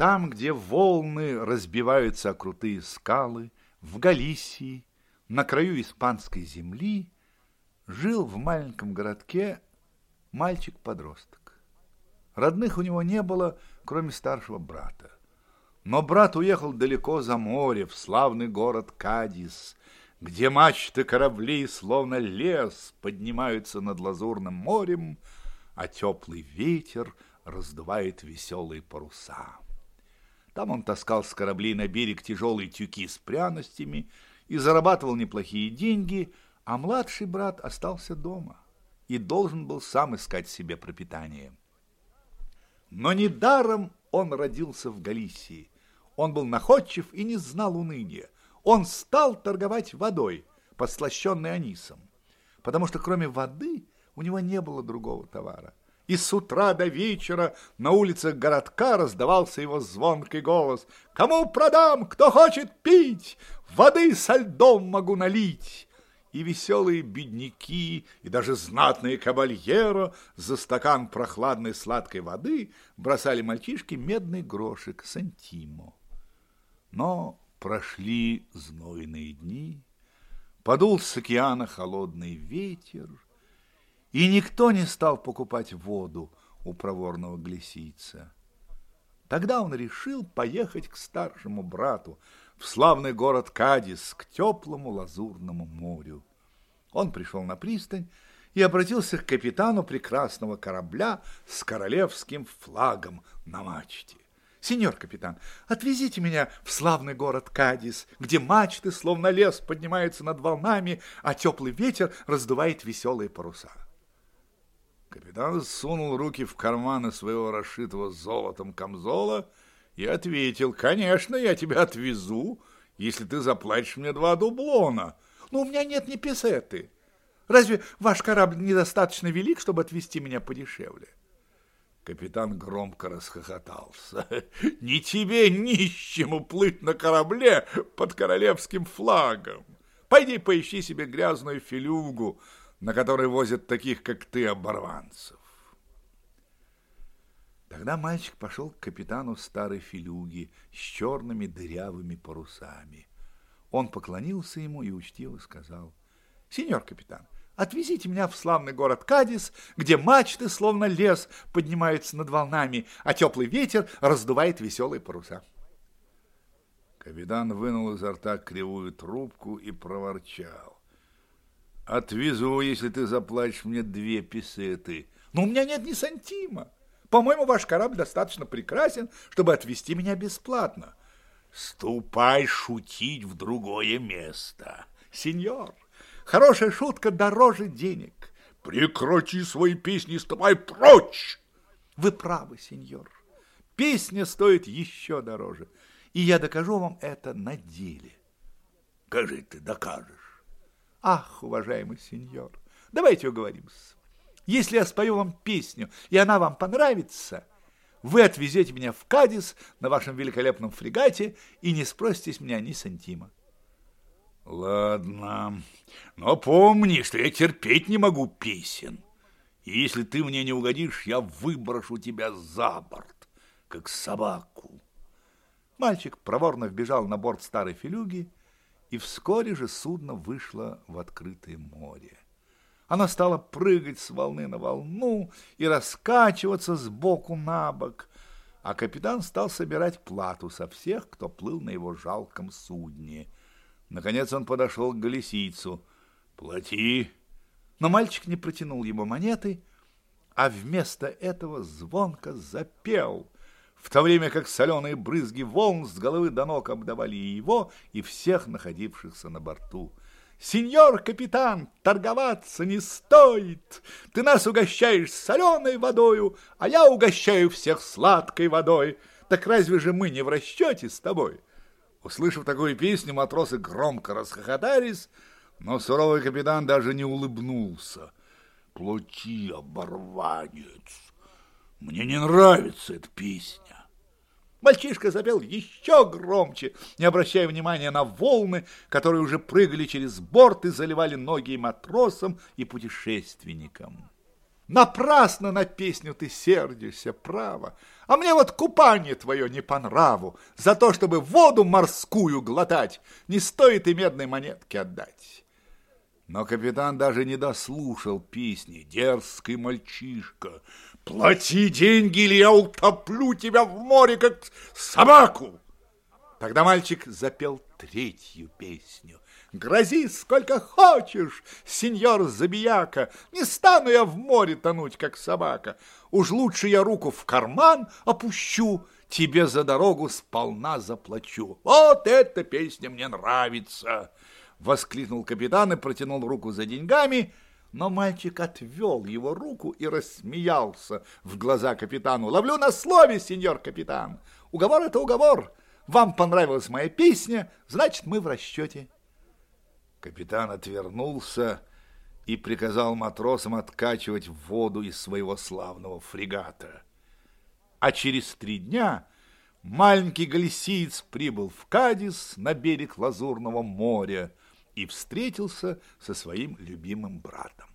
Там, где волны разбиваются о крутые скалы, в Галисии, на краю испанской земли, жил в маленьком городке мальчик-подросток. Родных у него не было, кроме старшего брата. Но брат уехал далеко за море, в славный город Кадис, где мачты кораблей, словно лес, поднимаются над лазурным морем, а теплый ветер раздувает веселые паруса. Там он таскал с кораблей на берег тяжелые тюки с пряностями и зарабатывал неплохие деньги, а младший брат остался дома и должен был сам искать себе пропитание. Но недаром он родился в Галисии. Он был находчив и не знал уныния. Он стал торговать водой, подслащенной анисом, потому что кроме воды у него не было другого товара и с утра до вечера на улицах городка раздавался его звонкий голос. «Кому продам, кто хочет пить? Воды со льдом могу налить!» И веселые бедняки, и даже знатные кабальеро за стакан прохладной сладкой воды бросали мальчишке медный грошек сантимо. Но прошли знойные дни, подул с океана холодный ветер, и никто не стал покупать воду у проворного глисийца. Тогда он решил поехать к старшему брату в славный город Кадис, к теплому лазурному морю. Он пришел на пристань и обратился к капитану прекрасного корабля с королевским флагом на мачте. «Сеньор капитан, отвезите меня в славный город Кадис, где мачты, словно лес, поднимаются над волнами, а теплый ветер раздувает веселые паруса». Капитан сунул руки в карманы своего расшитого золотом камзола и ответил, «Конечно, я тебя отвезу, если ты заплатишь мне два дублона. Но у меня нет ни песеты. Разве ваш корабль недостаточно велик, чтобы отвезти меня подешевле?» Капитан громко расхохотался. «Не тебе, нищему, плыть на корабле под королевским флагом! Пойди поищи себе грязную филюгу, на который возят таких, как ты, оборванцев. Тогда мальчик пошел к капитану старой филюги с черными дырявыми парусами. Он поклонился ему и учтиво сказал, «Сеньор капитан, отвезите меня в славный город Кадис, где мачты, словно лес, поднимаются над волнами, а теплый ветер раздувает веселые паруса». Капитан вынул изо рта кривую трубку и проворчал. Отвезу, если ты заплатишь мне две песеты. Но у меня нет ни сантима. По-моему, ваш корабль достаточно прекрасен, чтобы отвезти меня бесплатно. Ступай шутить в другое место. Сеньор, хорошая шутка дороже денег. Прекрати свои песни и ступай прочь. Вы правы, сеньор. Песня стоит еще дороже. И я докажу вам это на деле. Кажи ты докажешь. Ах, уважаемый сеньор, давайте уговоримся. Если я спою вам песню, и она вам понравится, вы отвезете меня в Кадис на вашем великолепном фрегате и не спроситесь меня ни сантима. Ладно, но помни, что я терпеть не могу песен. И если ты мне не угодишь, я выброшу тебя за борт, как собаку. Мальчик проворно вбежал на борт старой филюги и вскоре же судно вышло в открытое море. Оно стало прыгать с волны на волну и раскачиваться с боку на бок, а капитан стал собирать плату со всех, кто плыл на его жалком судне. Наконец он подошел к галисийцу. «Плати!» Но мальчик не протянул ему монеты, а вместо этого звонко запел — в то время как соленые брызги волн с головы до ног обдавали и его, и всех находившихся на борту. «Сеньор капитан, торговаться не стоит! Ты нас угощаешь соленой водою, а я угощаю всех сладкой водой. Так разве же мы не в расчете с тобой?» Услышав такую песню, матросы громко расхохотались, но суровый капитан даже не улыбнулся. «Плати, оборванец!» Мне не нравится эта песня. Мальчишка запел еще громче, не обращая внимания на волны, которые уже прыгали через борт и заливали ноги и матросам, и путешественникам. Напрасно на песню ты сердишься, право. А мне вот купание твое не по нраву. За то, чтобы воду морскую глотать, не стоит и медной монетки отдать. Но капитан даже не дослушал песни. Дерзкий мальчишка. Плати деньги, или я утоплю тебя в море, как собаку. Тогда мальчик запел третью песню. Грози сколько хочешь, сеньор Забияка, Не стану я в море тонуть, как собака. Уж лучше я руку в карман опущу, Тебе за дорогу сполна заплачу. Вот эта песня мне нравится!» Воскликнул капитан и протянул руку за деньгами, но мальчик отвел его руку и рассмеялся в глаза капитану. «Ловлю на слове, сеньор капитан! Уговор — это уговор! Вам понравилась моя песня, значит, мы в расчете!» Капитан отвернулся и приказал матросам откачивать воду из своего славного фрегата. А через три дня маленький галисиец прибыл в Кадис на берег Лазурного моря и встретился со своим любимым братом.